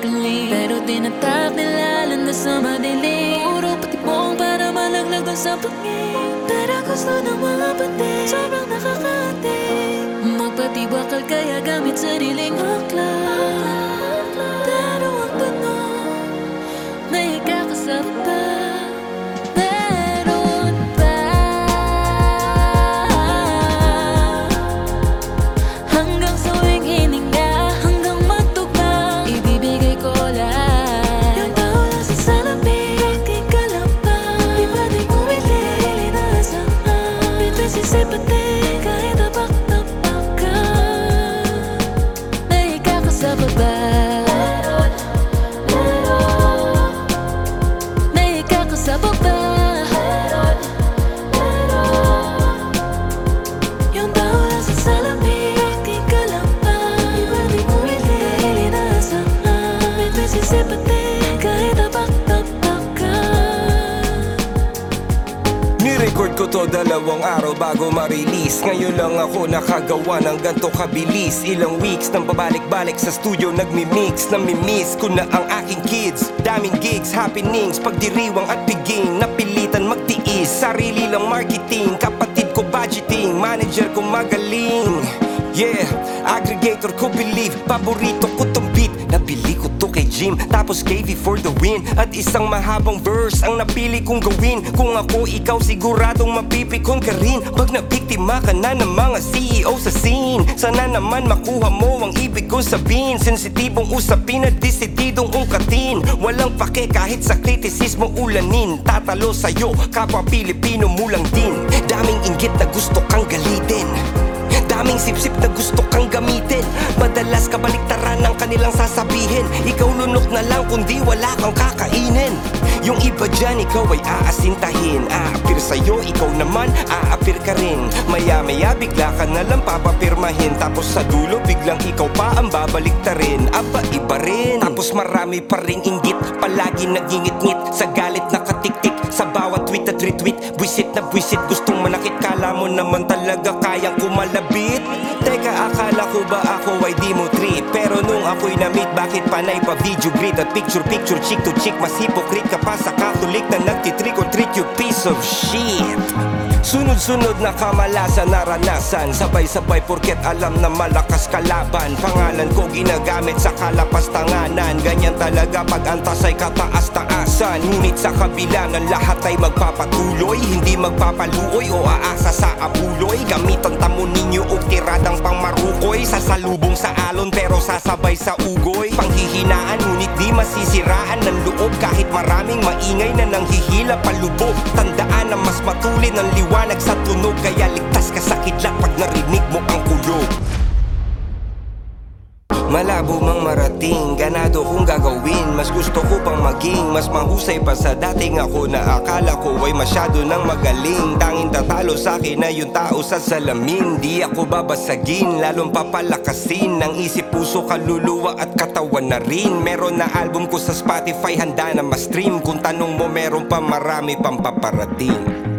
nagkakaling Pero tinatak nila landa sa madilim Puro patibong para malaglag sa pangin Para gusto ng mga pating Sobrang nakakating Magpatibakal kaya gamit sariling akla sympathy to dalawang araw bago ma-release. Ngayon lang ako nakagawa ng ganto kabilis. Ilang weeks nang pabalik-balik sa studio nagmi-mix. Namimiss ko na ang aking kids. Daming gigs, happenings, pagdiriwang at piging Napilitan magtiis, sarili lang marketing. Kapatid ko budgeting, manager ko magaling. Yeah, aggregator ko believe. Paborito ko tong beat. Nabili ko Jim Tapos KV for the win. At isang mahabang verse Ang napili kong gawin. Kung ako ikaw siguradong mapipikon ka rin. Pag nabiktima ka na ng mga CEO sa scene. Sana naman makuha mo ang ibig ko sabihin. Sensitibong usapin at desididong ungkatin. Walang pake kahit sa kritisismo ulanin. Tatalo sa'yo, kapwa Pilipino mo lang din. Daming inggit na gusto kang galitin. Daming sip-sip na gusto kang gamitin. Madalas kabaliktaran ng kanilang sasabihin. Ikaw lunok na lang kundi wala kang kakainin. Yung iba dyan ikaw ay aasintahin. Aapir sa'yo, ikaw naman aapir ka rin. Maya-maya bigla ka na lang papapirmahin. Tapos sa dulo biglang ikaw pa ang babaliktarin Aba iba rin. Tapos marami pa ring inggit. Palagi nagingit-ngit. Sa galit nakatik-tik. Sa bawat tweet at retweet Buisit na buisit talaga kayang kumalabit. Teka akala ko ba ako ay di mo trip Pero nung ako'y na-meet Bakit panay pa video grid At picture picture chick to chick Mas hypocrite ka pa sa Catholic Na nagtitrick or treat you piece of shit Sunod-sunod na kamalasan naranasan. Sabay-sabay porket alam na malakas kalaban. Pangalan ko ginagamit sa kalapastanganan. Ganyan talaga pag antas ay kataas-taasan. Ngunit sa kabilangan lahat ay magpapatuloy. Hindi magpapaluoy o aasa sa abuloy Gamitan tamo ninyo o tiradang pangmarukoy. Sasalubong sa alon sasabay sa ugoy. Panghihinaan ngunit di masisiraan ng loob. Kahit maraming maingay na nanghihila palubog Tandaan na mas matulin ang liwanag sa tunog. Kaya ligtas ka sa kidlat pag narinig mo ang kulog Malabo mang marating, ganado kong gagawin. Mas gusto ko pang maging, mas mahusay pa sa dating ako Na akala ko ay masyado nang magaling. Tanging tatalo sa akin na yung tao sa salamin. Di ako babasagin, lalong papalakasin. Ng isip, puso, kaluluwa at katawan na rin. Meron na album ko sa Spotify, handa na ma-stream. Kung tanong mo meron pa marami pang paparating